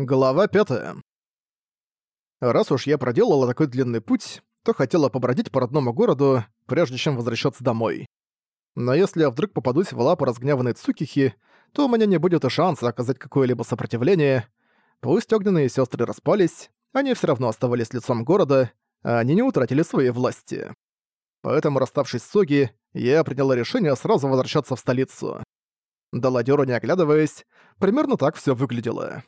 Глава 5. Раз уж я проделала такой длинный путь, то хотела побродить по родному городу, прежде чем возвращаться домой. Но если я вдруг попадусь в лапы разгневанной Цукихи, то у меня не будет и шанса оказать какое-либо сопротивление. Пусть огненные сестры распались, они все равно оставались лицом города, а они не утратили свои власти. Поэтому, расставшись с Соги, я приняла решение сразу возвращаться в столицу. До не оглядываясь, примерно так все выглядело.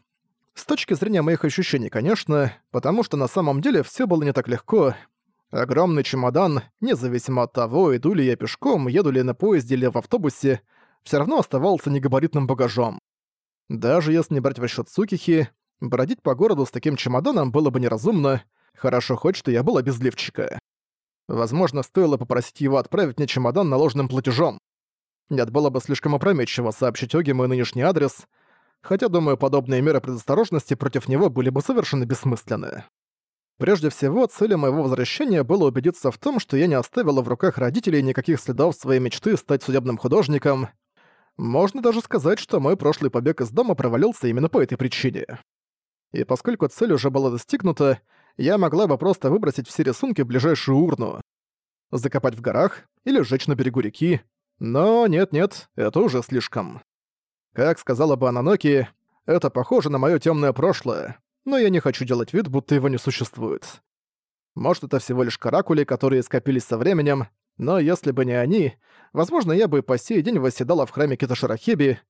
С точки зрения моих ощущений, конечно, потому что на самом деле все было не так легко. Огромный чемодан, независимо от того, иду ли я пешком, еду ли на поезде или в автобусе, все равно оставался негабаритным багажом. Даже если не брать в расчет Сукихи, бродить по городу с таким чемоданом было бы неразумно, хорошо хоть, что я был обезливчика. Возможно, стоило попросить его отправить мне чемодан наложенным платежом. Нет, было бы слишком опрометчиво сообщить Оге мой нынешний адрес — хотя, думаю, подобные меры предосторожности против него были бы совершенно бессмысленны. Прежде всего, целью моего возвращения было убедиться в том, что я не оставила в руках родителей никаких следов своей мечты стать судебным художником. Можно даже сказать, что мой прошлый побег из дома провалился именно по этой причине. И поскольку цель уже была достигнута, я могла бы просто выбросить все рисунки в ближайшую урну, закопать в горах или сжечь на берегу реки, но нет-нет, это уже слишком. Как сказала бы Ананоки, это похоже на мое темное прошлое, но я не хочу делать вид, будто его не существует. Может, это всего лишь каракули, которые скопились со временем, но если бы не они, возможно, я бы по сей день восседала в храме Киташирахиби.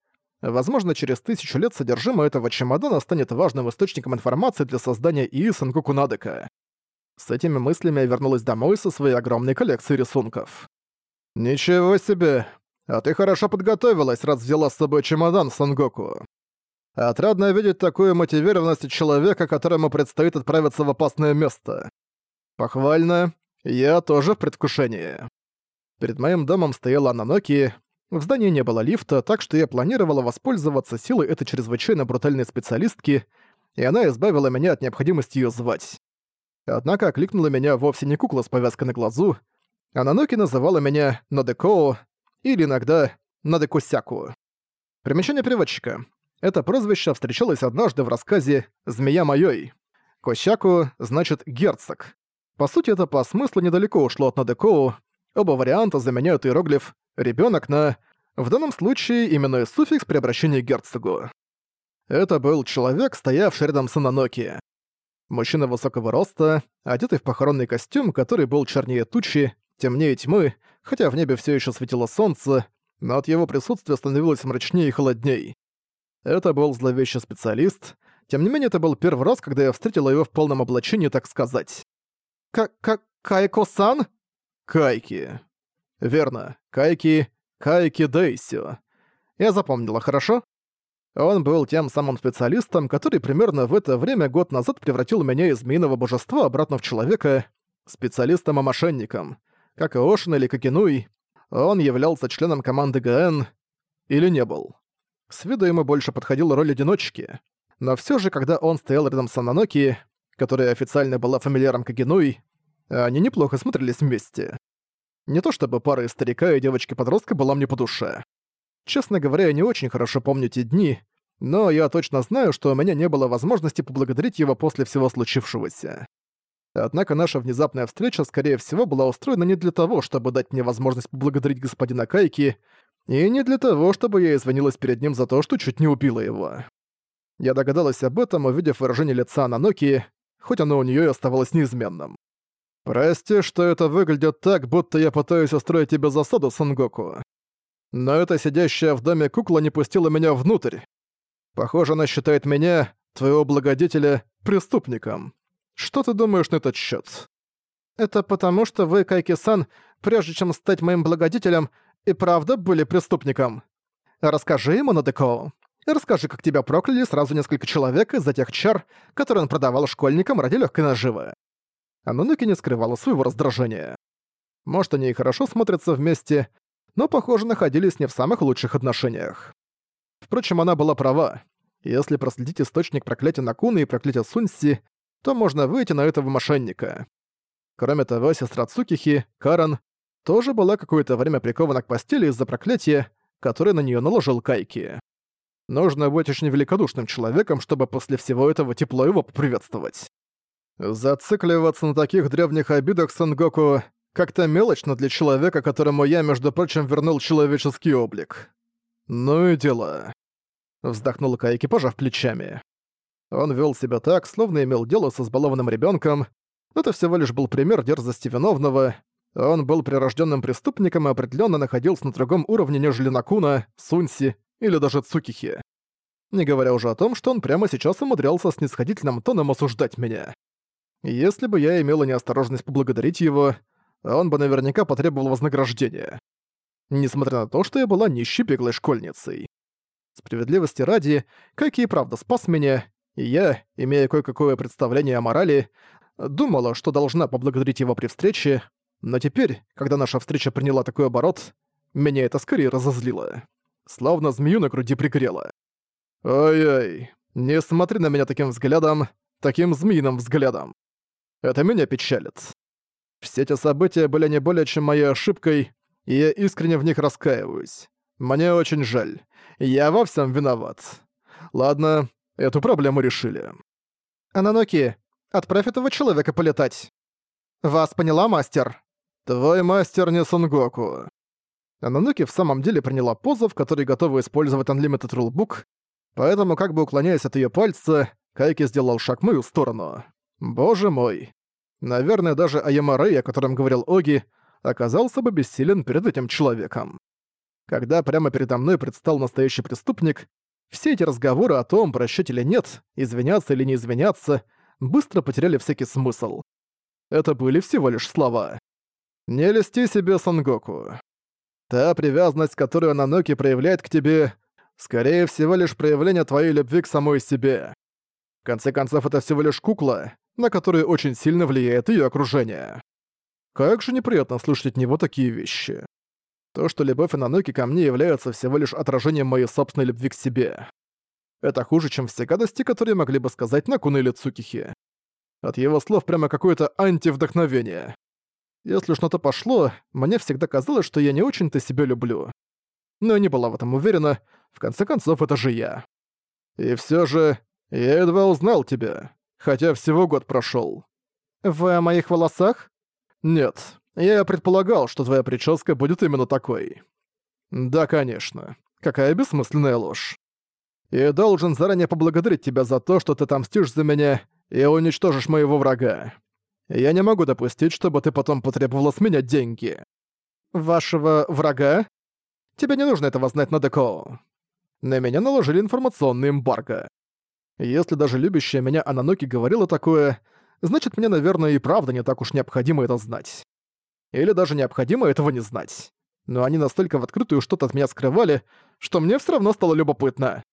Возможно, через тысячу лет содержимое этого чемодана станет важным источником информации для создания ИИ Сангоку Надека. С этими мыслями я вернулась домой со своей огромной коллекцией рисунков. «Ничего себе! А ты хорошо подготовилась, раз взяла с собой чемодан, Сангоку. Отрадно видеть такую мотивированность человека, которому предстоит отправиться в опасное место. Похвально, я тоже в предвкушении. Перед моим домом стояла Ананоки, в здании не было лифта, так что я планировала воспользоваться силой этой чрезвычайно брутальной специалистки, и она избавила меня от необходимости ее звать. Однако окликнула меня вовсе не кукла с повязкой на глазу, Ананоки называла меня Надекоу, или иногда Надекусяку. Примечание переводчика. Это прозвище встречалось однажды в рассказе «Змея Майой». Косяку значит «герцог». По сути, это по смыслу недалеко ушло от Надекоу. Оба варианта заменяют иероглиф «ребёнок» на в данном случае именной суффикс при обращении к герцогу. Это был человек, стоявший рядом с Ананоки. Мужчина высокого роста, одетый в похоронный костюм, который был чернее тучи, темнее тьмы, хотя в небе все еще светило солнце, но от его присутствия становилось мрачнее и холодней. Это был зловещий специалист, тем не менее это был первый раз, когда я встретила его в полном облачении, так сказать. «К-к-кайко-сан?» «Кайки». «Верно, Кайки, Кайки Дейсио». Я запомнила, хорошо? Он был тем самым специалистом, который примерно в это время год назад превратил меня из змеиного божества обратно в человека, специалистом и мошенником. Как и Ошин или Кокенуй, он являлся членом команды ГН или не был. С виду ему больше подходила роль одиночки, но все же, когда он стоял рядом с Ананоки, которая официально была фамильяром Кагенуи, они неплохо смотрелись вместе. Не то чтобы пара из старика и девочки-подростка была мне по душе. Честно говоря, я не очень хорошо помню те дни, но я точно знаю, что у меня не было возможности поблагодарить его после всего случившегося. Однако наша внезапная встреча, скорее всего, была устроена не для того, чтобы дать мне возможность поблагодарить господина Кайки, и не для того, чтобы я извинилась перед ним за то, что чуть не убила его. Я догадалась об этом, увидев выражение лица Ананоки, хоть оно у нее и оставалось неизменным. «Прости, что это выглядит так, будто я пытаюсь устроить тебе засаду, Сангоку. Но эта сидящая в доме кукла не пустила меня внутрь. Похоже, она считает меня, твоего благодетеля, преступником. Что ты думаешь на этот счет? Это потому, что вы, Кайки-сан, прежде чем стать моим благодетелем, и правда были преступником. Расскажи ему, Надеко. Расскажи, как тебя прокляли сразу несколько человек из-за тех чар, которые он продавал школьникам ради легкой наживы. Анунуки не скрывала своего раздражения. Может, они и хорошо смотрятся вместе, но, похоже, находились не в самых лучших отношениях. Впрочем, она была права. Если проследить источник проклятия Накуны и проклятия Сунси, то можно выйти на этого мошенника. Кроме того, сестра Цукихи, Каран тоже была какое-то время прикована к постели из-за проклятия, которое на нее наложил Кайки. Нужно быть очень великодушным человеком, чтобы после всего этого тепло его поприветствовать. Зацикливаться на таких древних обидах Сангоку как-то мелочно для человека, которому я, между прочим, вернул человеческий облик. Ну и дела. Вздохнул Кайки, пожав плечами. Он вел себя так, словно имел дело со сбалованным ребенком. Это всего лишь был пример дерзости виновного. Он был прирожденным преступником и определенно находился на другом уровне, нежели Накуна, Сунси или даже Цукихи. Не говоря уже о том, что он прямо сейчас умудрялся снисходительным тоном осуждать меня. Если бы я имела неосторожность поблагодарить его, он бы наверняка потребовал вознаграждения. Несмотря на то, что я была нищей беглой школьницей. Справедливости ради, как и правда спас меня, и я, имея кое-какое представление о морали, думала, что должна поблагодарить его при встрече, но теперь, когда наша встреча приняла такой оборот, меня это скорее разозлило. Словно змею на груди пригрело. «Ой-ой, не смотри на меня таким взглядом, таким змеиным взглядом. Это меня печалит. Все эти события были не более чем моей ошибкой, и я искренне в них раскаиваюсь. Мне очень жаль. Я во всем виноват. Ладно, Эту проблему решили. «Ананоки, отправь этого человека полетать!» «Вас поняла, мастер?» «Твой мастер не Сунгоку». Ананоки в самом деле приняла позу, в которой готова использовать Unlimited Rulebook, поэтому, как бы уклоняясь от ее пальца, Кайки сделал шаг в мою сторону. «Боже мой!» Наверное, даже Аямарей, о котором говорил Оги, оказался бы бессилен перед этим человеком. Когда прямо передо мной предстал настоящий преступник, все эти разговоры о том, прощать или нет, извиняться или не извиняться, быстро потеряли всякий смысл. Это были всего лишь слова. «Не листи себе, Сангоку. Та привязанность, которую Наноки проявляет к тебе, скорее всего лишь проявление твоей любви к самой себе. В конце концов, это всего лишь кукла, на которую очень сильно влияет ее окружение. Как же неприятно слушать от него такие вещи. То, что любовь Ананоки ко мне является всего лишь отражением моей собственной любви к себе. Это хуже, чем все гадости, которые могли бы сказать Накуна или Цукихи. От его слов прямо какое-то антивдохновение. Если что-то пошло, мне всегда казалось, что я не очень-то себя люблю. Но я не была в этом уверена, в конце концов, это же я. И все же, я едва узнал тебя, хотя всего год прошел. В моих волосах? Нет, я предполагал, что твоя прическа будет именно такой. Да, конечно. Какая бессмысленная ложь. И должен заранее поблагодарить тебя за то, что ты отомстишь за меня и уничтожишь моего врага. Я не могу допустить, чтобы ты потом потребовала с меня деньги. Вашего врага? Тебе не нужно этого знать, на Надеко. На меня наложили информационный эмбарго. Если даже любящая меня Ананоки говорила такое, значит, мне, наверное, и правда не так уж необходимо это знать или даже необходимо этого не знать. Но они настолько в открытую что-то от меня скрывали, что мне все равно стало любопытно.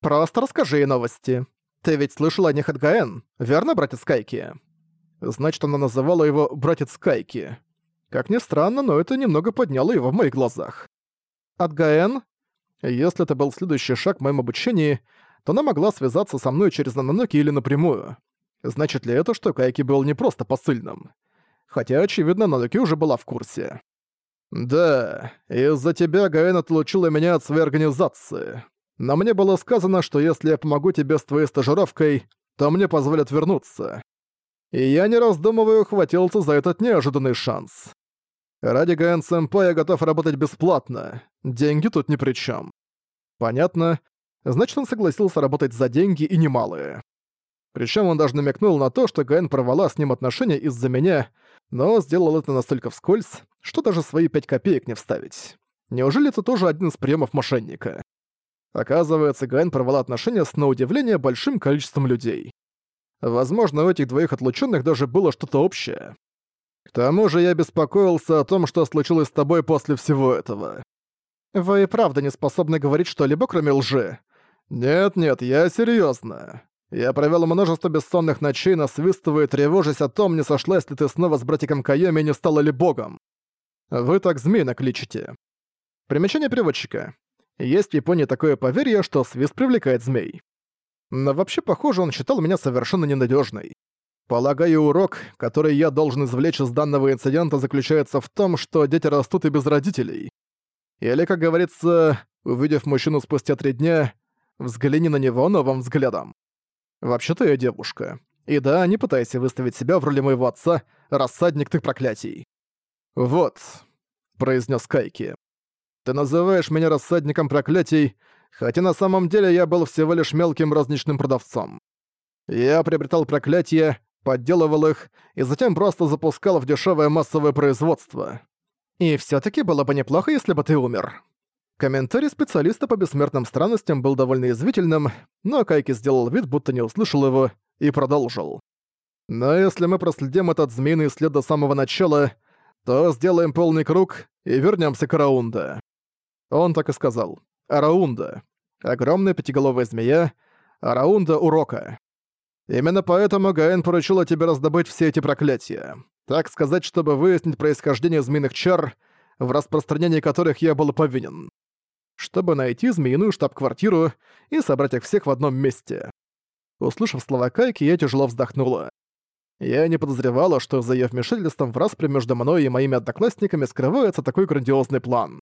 Просто расскажи ей новости. Ты ведь слышал о них от Гаэн, верно, братец Кайки? Значит, она называла его «братец Кайки». Как ни странно, но это немного подняло его в моих глазах. От Гаэн? Если это был следующий шаг в моем обучении, то она могла связаться со мной через Нананоки или напрямую. Значит ли это, что Кайки был не просто посыльным? хотя, очевидно, Надуки уже была в курсе. «Да, из-за тебя Гаэн отлучила меня от своей организации. Но мне было сказано, что если я помогу тебе с твоей стажировкой, то мне позволят вернуться. И я, не раздумывая, ухватился за этот неожиданный шанс. Ради Гаэн-сэмпа я готов работать бесплатно, деньги тут ни при чем. Понятно. Значит, он согласился работать за деньги и немалые. Причем он даже намекнул на то, что Гаэн порвала с ним отношения из-за меня, но сделал это настолько вскользь, что даже свои пять копеек не вставить. Неужели это тоже один из приемов мошенника? Оказывается, Гайн порвала отношения с, на удивление, большим количеством людей. Возможно, у этих двоих отлученных даже было что-то общее. К тому же я беспокоился о том, что случилось с тобой после всего этого. Вы и правда не способны говорить что-либо, кроме лжи. Нет-нет, я серьезно. Я провёл множество бессонных ночей, насвистывая, тревожась о том, не сошлась ли ты снова с братиком Кайоми и не стала ли богом. Вы так змеинок лечите. Примечание переводчика. Есть в Японии такое поверье, что свист привлекает змей. Но вообще, похоже, он считал меня совершенно ненадёжной. Полагаю, урок, который я должен извлечь из данного инцидента, заключается в том, что дети растут и без родителей. Или, как говорится, увидев мужчину спустя три дня, взгляни на него новым взглядом. Вообще-то я девушка. И да, не пытайся выставить себя в роли моего отца, рассадник ты проклятий. Вот, произнес Кайки. Ты называешь меня рассадником проклятий, хотя на самом деле я был всего лишь мелким разничным продавцом. Я приобретал проклятия, подделывал их и затем просто запускал в дешевое массовое производство. И все таки было бы неплохо, если бы ты умер. Комментарий специалиста по бессмертным странностям был довольно извительным, но Кайки сделал вид, будто не услышал его, и продолжил. «Но если мы проследим этот змеиный след до самого начала, то сделаем полный круг и вернемся к Раунда». Он так и сказал. Араунда. Огромная пятиголовая змея. Араунда Урока. Именно поэтому Гаэн поручила тебе раздобыть все эти проклятия. Так сказать, чтобы выяснить происхождение змеиных чар, в распространении которых я был повинен чтобы найти змеиную штаб-квартиру и собрать их всех в одном месте. Услышав слова Кайки, я тяжело вздохнула. Я не подозревала, что за её вмешательством в распри между мной и моими одноклассниками скрывается такой грандиозный план.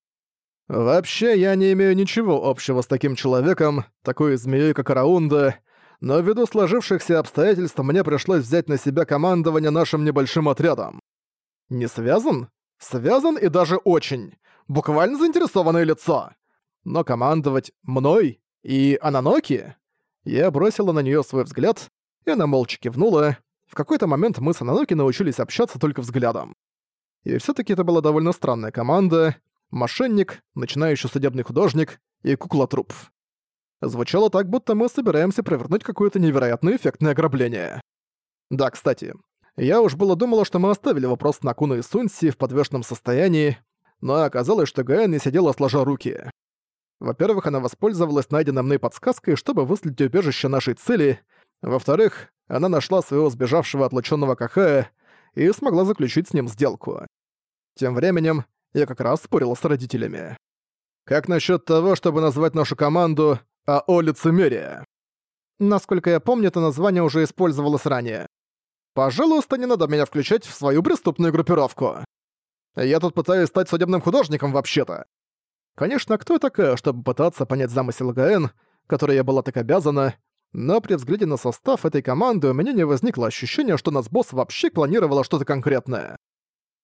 Вообще, я не имею ничего общего с таким человеком, такой змеей, как Араунда, но ввиду сложившихся обстоятельств мне пришлось взять на себя командование нашим небольшим отрядом. Не связан? Связан и даже очень. Буквально заинтересованное лицо но командовать мной и Ананоки? Я бросила на нее свой взгляд, и она молча кивнула. В какой-то момент мы с Ананоки научились общаться только взглядом. И все таки это была довольно странная команда. Мошенник, начинающий судебный художник и кукла-труп. Звучало так, будто мы собираемся провернуть какое-то невероятно эффектное ограбление. Да, кстати, я уж было думала, что мы оставили вопрос на Куну и Сунси в подвешенном состоянии, но оказалось, что Гайан не сидела сложа руки. Во-первых, она воспользовалась найденной мной подсказкой, чтобы выследить убежище нашей цели. Во-вторых, она нашла своего сбежавшего отлученного Кахая и смогла заключить с ним сделку. Тем временем я как раз спорила с родителями. Как насчет того, чтобы назвать нашу команду АО Лицемерие? Насколько я помню, это название уже использовалось ранее. Пожалуйста, не надо меня включать в свою преступную группировку. Я тут пытаюсь стать судебным художником вообще-то. Конечно, кто я такая, чтобы пытаться понять замысел ГН, которой я была так обязана, но при взгляде на состав этой команды у меня не возникло ощущения, что нас босс вообще планировала что-то конкретное.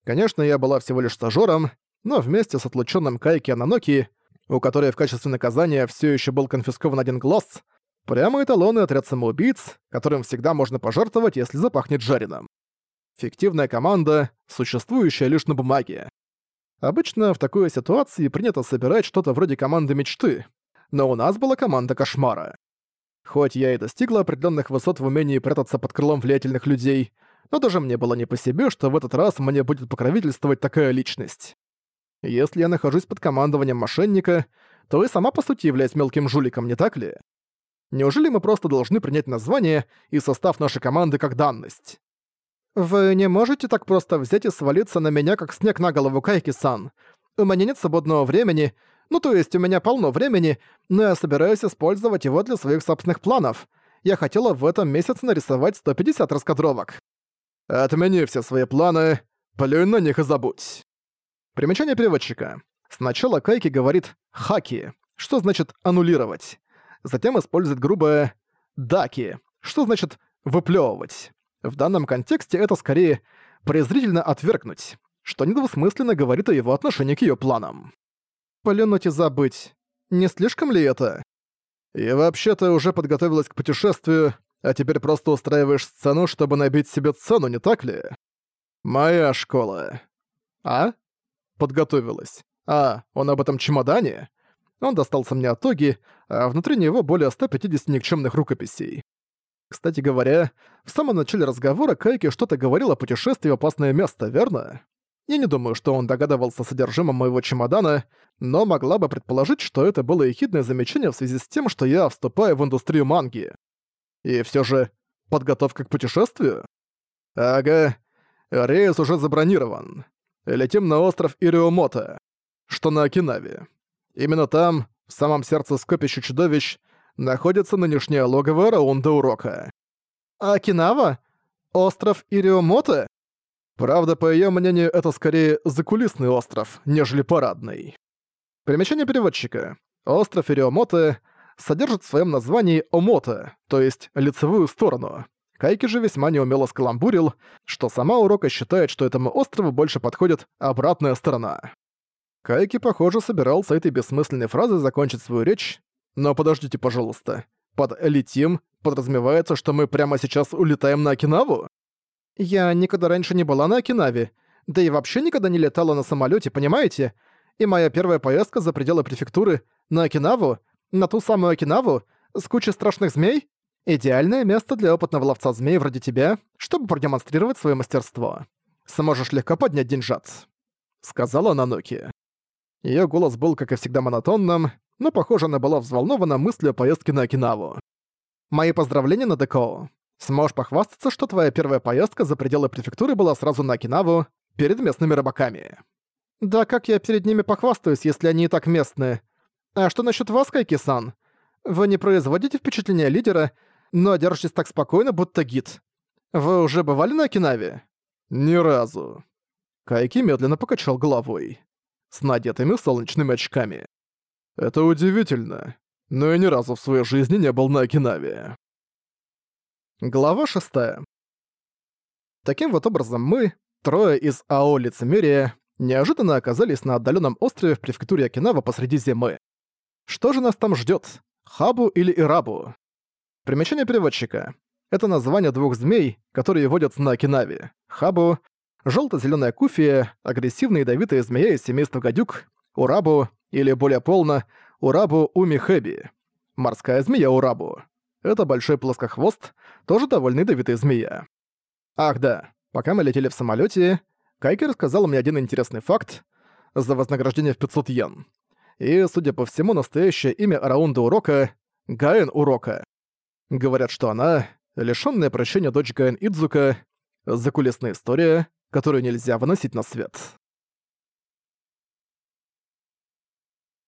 Конечно, я была всего лишь стажёром, но вместе с отлучённым Кайки Ананоки, у которой в качестве наказания всё ещё был конфискован один глаз, прямо эталоны отряд самоубийц, которым всегда можно пожертвовать, если запахнет жареным. Фиктивная команда, существующая лишь на бумаге. Обычно в такой ситуации принято собирать что-то вроде команды мечты, но у нас была команда кошмара. Хоть я и достигла определенных высот в умении прятаться под крылом влиятельных людей, но даже мне было не по себе, что в этот раз мне будет покровительствовать такая личность. Если я нахожусь под командованием мошенника, то и сама по сути являюсь мелким жуликом, не так ли? Неужели мы просто должны принять название и состав нашей команды как данность? «Вы не можете так просто взять и свалиться на меня, как снег на голову Кайки-сан. У меня нет свободного времени, ну то есть у меня полно времени, но я собираюсь использовать его для своих собственных планов. Я хотела в этом месяце нарисовать 150 раскадровок». «Отмени все свои планы, плюнь на них и забудь». Примечание переводчика. Сначала Кайки говорит «хаки», что значит «аннулировать». Затем использует грубое «даки», что значит «выплёвывать». В данном контексте это скорее презрительно отвергнуть, что недвусмысленно говорит о его отношении к ее планам. Полянуть и забыть. Не слишком ли это? И вообще-то уже подготовилась к путешествию, а теперь просто устраиваешь сцену, чтобы набить себе цену, не так ли? Моя школа. А? Подготовилась. А, он об этом чемодане? Он достался мне от тоги, а внутри него более 150 никчемных рукописей. Кстати говоря, в самом начале разговора Кайки что-то говорил о путешествии в опасное место, верно? Я не думаю, что он догадывался о содержимом моего чемодана, но могла бы предположить, что это было ехидное замечание в связи с тем, что я вступаю в индустрию манги. И все же, подготовка к путешествию? Ага, рейс уже забронирован. Летим на остров Ириомота, что на Окинаве. Именно там, в самом сердце скопища чудовищ, находится нынешнее логово Раунда Урока. Окинава? Остров Ириомота? Правда, по ее мнению, это скорее закулисный остров, нежели парадный. Примечание переводчика. Остров Ириомота содержит в своем названии Омота, то есть лицевую сторону. Кайки же весьма неумело скаламбурил, что сама Урока считает, что этому острову больше подходит обратная сторона. Кайки, похоже, собирался этой бессмысленной фразой закончить свою речь, но подождите, пожалуйста. Под «летим» подразумевается, что мы прямо сейчас улетаем на Окинаву? Я никогда раньше не была на Окинаве, да и вообще никогда не летала на самолете, понимаете? И моя первая поездка за пределы префектуры на Окинаву, на ту самую Окинаву, с кучей страшных змей? Идеальное место для опытного ловца змей вроде тебя, чтобы продемонстрировать свое мастерство. Сможешь легко поднять деньжат», — сказала Наноки. Ее голос был, как и всегда, монотонным, но, похоже, она была взволнована мыслью о поездке на Окинаву. «Мои поздравления, Надеко. Сможешь похвастаться, что твоя первая поездка за пределы префектуры была сразу на Окинаву, перед местными рыбаками». «Да как я перед ними похвастаюсь, если они и так местные? А что насчет вас, Кайки-сан? Вы не производите впечатление лидера, но держитесь так спокойно, будто гид. Вы уже бывали на Окинаве?» «Ни разу». Кайки медленно покачал головой. С надетыми солнечными очками. Это удивительно, но я ни разу в своей жизни не был на Окинаве. Глава 6. Таким вот образом мы, трое из АО «Лицемерие», неожиданно оказались на отдаленном острове в префектуре Окинава посреди зимы. Что же нас там ждет? Хабу или Ирабу? Примечание переводчика. Это название двух змей, которые водятся на Окинаве. Хабу желто зеленая куфия, агрессивная ядовитая змея из семейства гадюк, урабу или более полно, Урабу Умихеби. Морская змея Урабу. Это большой плоскохвост, тоже довольно ядовитая змея. Ах да, пока мы летели в самолете, Кайки рассказал мне один интересный факт за вознаграждение в 500 йен. И, судя по всему, настоящее имя Араунда Урока — гаен Урока. Говорят, что она — лишённая прощения дочь гаен Идзука, закулисная история, которую нельзя выносить на свет.